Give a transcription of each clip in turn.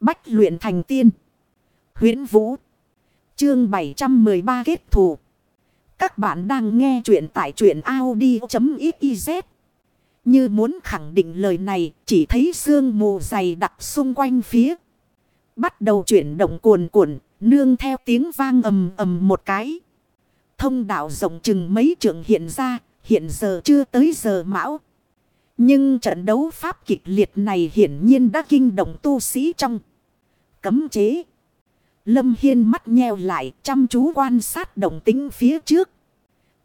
Bách luyện thành tiên. huyễn Vũ. Chương 713 kết thù. Các bạn đang nghe truyện tại truyện Audi.xyz. Như muốn khẳng định lời này, chỉ thấy sương mù dày đặc xung quanh phía. Bắt đầu chuyển động cuồn cuộn, nương theo tiếng vang ầm ầm một cái. Thông đạo rộng chừng mấy trượng hiện ra, hiện giờ chưa tới giờ mão. Nhưng trận đấu pháp kịch liệt này hiển nhiên đã kinh động tu sĩ trong cấm chế. Lâm Hiên mắt nheo lại, chăm chú quan sát động tính phía trước.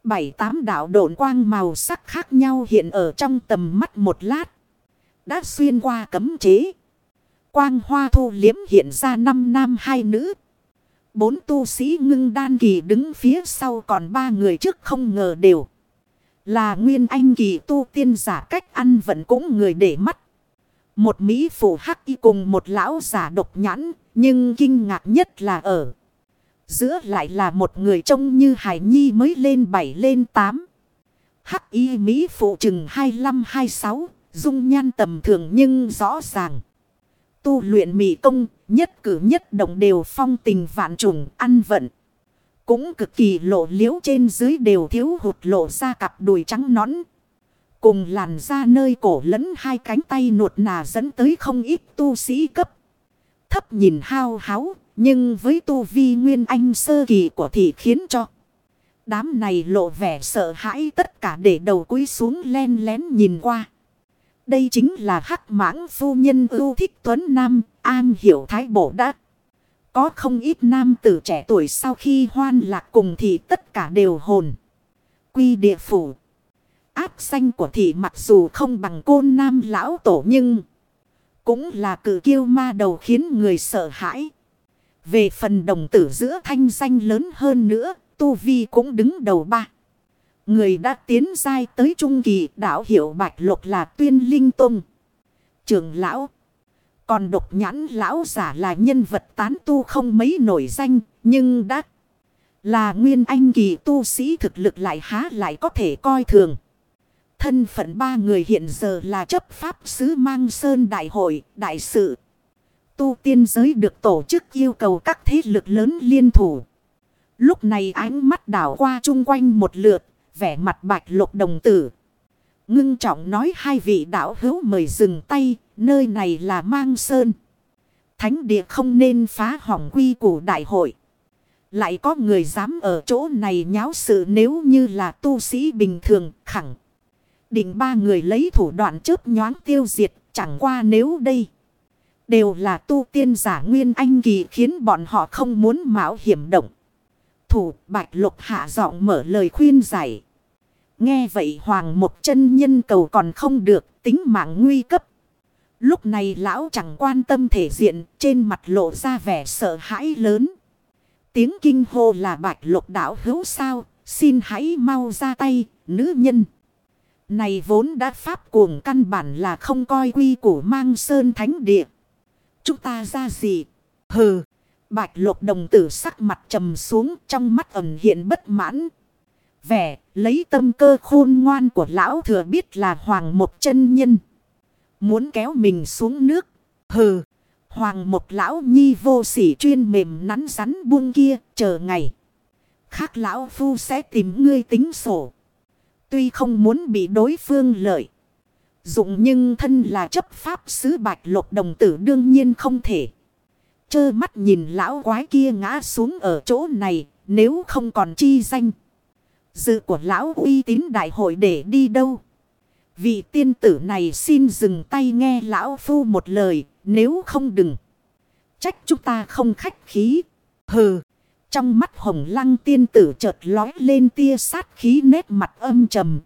Bảy tám đạo độn quang màu sắc khác nhau hiện ở trong tầm mắt một lát. Đã xuyên qua cấm chế. Quang hoa thu liếm hiện ra năm nam hai nữ. Bốn tu sĩ ngưng đan kỳ đứng phía sau còn ba người trước không ngờ đều. Là nguyên anh kỳ tu tiên giả cách ăn vẫn cũng người để mắt. Một Mỹ phụ hắc y cùng một lão giả độc nhãn, nhưng kinh ngạc nhất là ở. Giữa lại là một người trông như Hải Nhi mới lên bảy lên tám. Hắc y Mỹ phụ chừng 25-26, dung nhan tầm thường nhưng rõ ràng. Tu luyện mỹ công, nhất cử nhất động đều phong tình vạn trùng, ăn vận. Cũng cực kỳ lộ liễu trên dưới đều thiếu hụt lộ ra cặp đùi trắng nõn. Cùng làn ra nơi cổ lẫn hai cánh tay nuột nà dẫn tới không ít tu sĩ cấp. Thấp nhìn hao háo, nhưng với tu vi nguyên anh sơ kỳ của thị khiến cho. Đám này lộ vẻ sợ hãi tất cả để đầu cúi xuống len lén nhìn qua. Đây chính là hắc mãng phu nhân ưu thích Tuấn Nam, an hiểu thái bổ đã Có không ít nam tử trẻ tuổi sau khi hoan lạc cùng thì tất cả đều hồn. Quy địa phủ. Áp xanh của thị mặc dù không bằng côn nam lão tổ nhưng cũng là cử kiêu ma đầu khiến người sợ hãi. Về phần đồng tử giữa thanh danh lớn hơn nữa, Tu Vi cũng đứng đầu ba. Người đã tiến dai tới trung kỳ đảo hiệu Bạch Lục là Tuyên Linh Tông. Trường lão. Còn độc nhãn lão giả là nhân vật tán tu không mấy nổi danh, nhưng đã là nguyên anh kỳ tu sĩ thực lực lại há lại có thể coi thường. Thân phận ba người hiện giờ là chấp pháp sứ mang sơn đại hội, đại sự. Tu tiên giới được tổ chức yêu cầu các thế lực lớn liên thủ. Lúc này ánh mắt đảo qua chung quanh một lượt, vẻ mặt bạch lục đồng tử. Ngưng trọng nói hai vị đạo hữu mời dừng tay, nơi này là mang sơn. Thánh địa không nên phá hỏng quy củ đại hội. Lại có người dám ở chỗ này nháo sự nếu như là tu sĩ bình thường, khẳng. Định ba người lấy thủ đoạn chớp nhoáng tiêu diệt, chẳng qua nếu đây. Đều là tu tiên giả nguyên anh kỳ khiến bọn họ không muốn mạo hiểm động. Thủ bạch lục hạ giọng mở lời khuyên giải. Nghe vậy hoàng một chân nhân cầu còn không được tính mạng nguy cấp. Lúc này lão chẳng quan tâm thể diện trên mặt lộ ra vẻ sợ hãi lớn. Tiếng kinh hô là bạch lục đảo hữu sao xin hãy mau ra tay nữ nhân. Này vốn đã pháp cuồng căn bản là không coi quy củ mang sơn thánh địa. Chúng ta ra gì? Hừ. Bạch lục đồng tử sắc mặt trầm xuống trong mắt ẩn hiện bất mãn. Vẻ, lấy tâm cơ khôn ngoan của lão thừa biết là hoàng một chân nhân. Muốn kéo mình xuống nước. Hừ. Hoàng một lão nhi vô sỉ chuyên mềm nắn rắn buông kia, chờ ngày. Khác lão phu sẽ tìm ngươi tính sổ. Tuy không muốn bị đối phương lợi. Dụng nhưng thân là chấp pháp sứ bạch lục đồng tử đương nhiên không thể. Chơ mắt nhìn lão quái kia ngã xuống ở chỗ này, nếu không còn chi danh. Dự của lão uy tín đại hội để đi đâu? Vị tiên tử này xin dừng tay nghe lão phu một lời, nếu không đừng. Trách chúng ta không khách khí. Hừ. Trong mắt hồng lăng tiên tử chợt lói lên tia sát khí nét mặt âm trầm.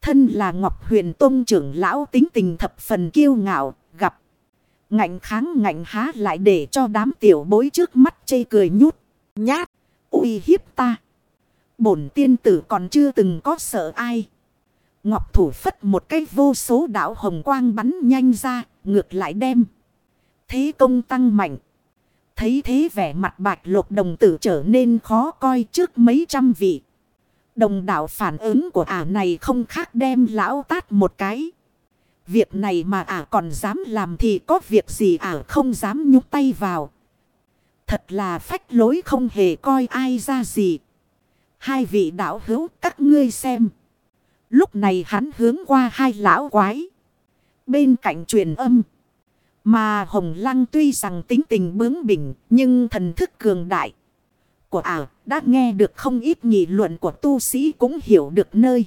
Thân là Ngọc Huyền Tông trưởng lão tính tình thập phần kiêu ngạo, gặp. Ngạnh kháng ngạnh há lại để cho đám tiểu bối trước mắt chê cười nhút, nhát, uy hiếp ta. Bổn tiên tử còn chưa từng có sợ ai. Ngọc thủ phất một cái vô số đảo hồng quang bắn nhanh ra, ngược lại đem. Thế công tăng mạnh. Thấy thế vẻ mặt bạch lục đồng tử trở nên khó coi trước mấy trăm vị. Đồng đạo phản ứng của ả này không khác đem lão tát một cái. Việc này mà ả còn dám làm thì có việc gì ả không dám nhúc tay vào. Thật là phách lối không hề coi ai ra gì. Hai vị đạo hữu, các ngươi xem. Lúc này hắn hướng qua hai lão quái. Bên cạnh truyền âm. Mà Hồng Lăng tuy rằng tính tình bướng bỉnh nhưng thần thức cường đại. Của ả đã nghe được không ít nghị luận của tu sĩ cũng hiểu được nơi.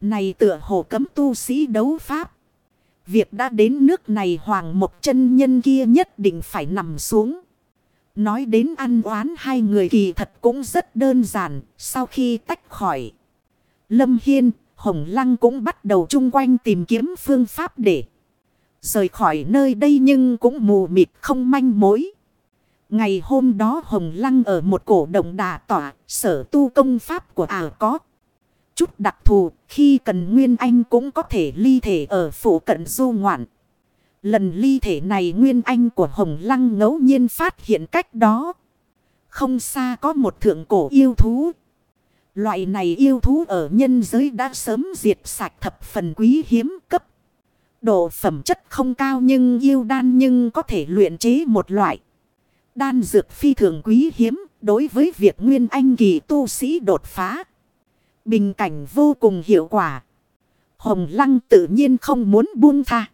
Này tựa hồ cấm tu sĩ đấu pháp. Việc đã đến nước này hoàng một chân nhân kia nhất định phải nằm xuống. Nói đến ăn oán hai người kỳ thật cũng rất đơn giản. Sau khi tách khỏi Lâm Hiên, Hồng Lăng cũng bắt đầu chung quanh tìm kiếm phương pháp để rời khỏi nơi đây nhưng cũng mù mịt không manh mối. Ngày hôm đó Hồng Lăng ở một cổ động đà tỏa, sở tu công pháp của ả có. Chút đặc thù, khi cần Nguyên Anh cũng có thể ly thể ở phủ cận du ngoạn. Lần ly thể này Nguyên Anh của Hồng Lăng ngẫu nhiên phát hiện cách đó. Không xa có một thượng cổ yêu thú. Loại này yêu thú ở nhân giới đã sớm diệt sạch thập phần quý hiếm cấp. Độ phẩm chất không cao nhưng yêu đan nhưng có thể luyện chế một loại. Đan dược phi thường quý hiếm, đối với việc nguyên anh kỳ tu sĩ đột phá. Bình cảnh vô cùng hiệu quả. Hồng Lăng tự nhiên không muốn buông tha.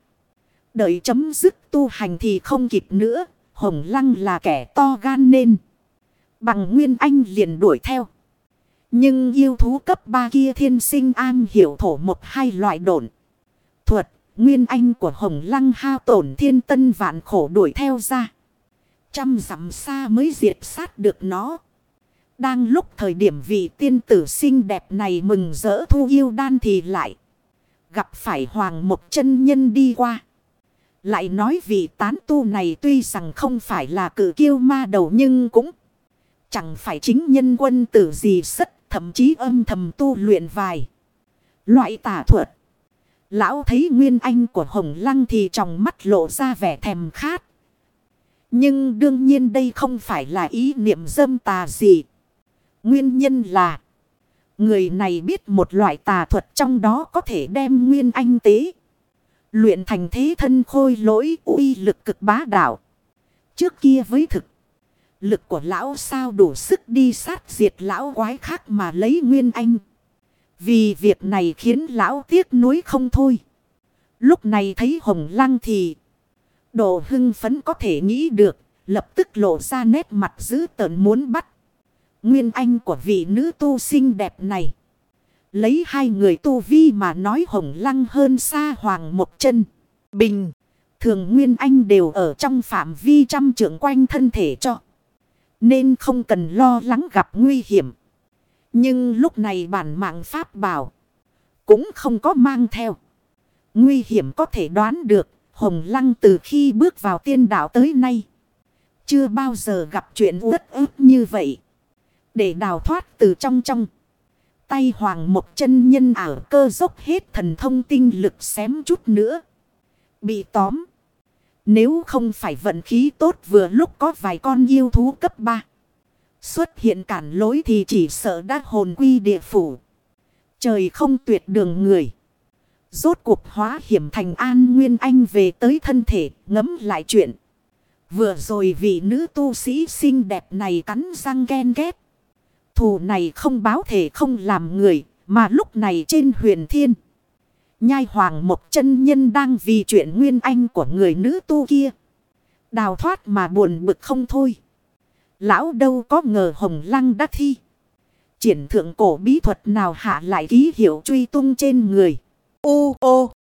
Đợi chấm dứt tu hành thì không kịp nữa. Hồng Lăng là kẻ to gan nên. Bằng Nguyên Anh liền đuổi theo. Nhưng yêu thú cấp ba kia thiên sinh an hiểu thổ một hai loại độn. Nguyên Anh của Hồng Lăng hao tổn thiên tân vạn khổ đuổi theo ra. Trăm dặm xa mới diệt sát được nó. Đang lúc thời điểm vị tiên tử xinh đẹp này mừng rỡ thu yêu đan thì lại. Gặp phải hoàng một chân nhân đi qua. Lại nói vị tán tu này tuy rằng không phải là cử kiêu ma đầu nhưng cũng chẳng phải chính nhân quân tử gì sất, thậm chí âm thầm tu luyện vài. Loại tả thuật. Lão thấy nguyên anh của hồng lăng thì trong mắt lộ ra vẻ thèm khát. Nhưng đương nhiên đây không phải là ý niệm dâm tà gì. Nguyên nhân là, người này biết một loại tà thuật trong đó có thể đem nguyên anh tế. Luyện thành thế thân khôi lỗi uy lực cực bá đạo. Trước kia với thực. Lực của lão sao đủ sức đi sát diệt lão quái khác mà lấy nguyên anh. Vì việc này khiến lão tiếc nuối không thôi. Lúc này thấy hồng lăng thì. Độ hưng phấn có thể nghĩ được. Lập tức lộ ra nét mặt dữ tợn muốn bắt. Nguyên anh của vị nữ tu xinh đẹp này. Lấy hai người tu vi mà nói hồng lăng hơn xa hoàng một chân. Bình. Thường Nguyên Anh đều ở trong phạm vi trăm trưởng quanh thân thể cho. Nên không cần lo lắng gặp nguy hiểm. Nhưng lúc này bản mạng pháp bảo. Cũng không có mang theo. Nguy hiểm có thể đoán được. Hồng Lăng từ khi bước vào tiên đạo tới nay. Chưa bao giờ gặp chuyện uất ức như vậy. Để đào thoát từ trong trong. Tay hoàng một chân nhân ảo cơ dốc hết thần thông tinh lực xém chút nữa. Bị tóm. Nếu không phải vận khí tốt vừa lúc có vài con yêu thú cấp 3. Xuất hiện cản lối thì chỉ sợ đã hồn quy địa phủ. Trời không tuyệt đường người. Rốt cuộc hóa hiểm thành an nguyên anh về tới thân thể ngấm lại chuyện. Vừa rồi vị nữ tu sĩ xinh đẹp này cắn răng ghen ghét. Thù này không báo thể không làm người, mà lúc này trên huyền thiên. Nhai hoàng một chân nhân đang vì chuyện nguyên anh của người nữ tu kia. Đào thoát mà buồn bực không thôi. Lão đâu có ngờ hồng lăng đắc thi. Triển thượng cổ bí thuật nào hạ lại ký hiệu truy tung trên người. Ô ô.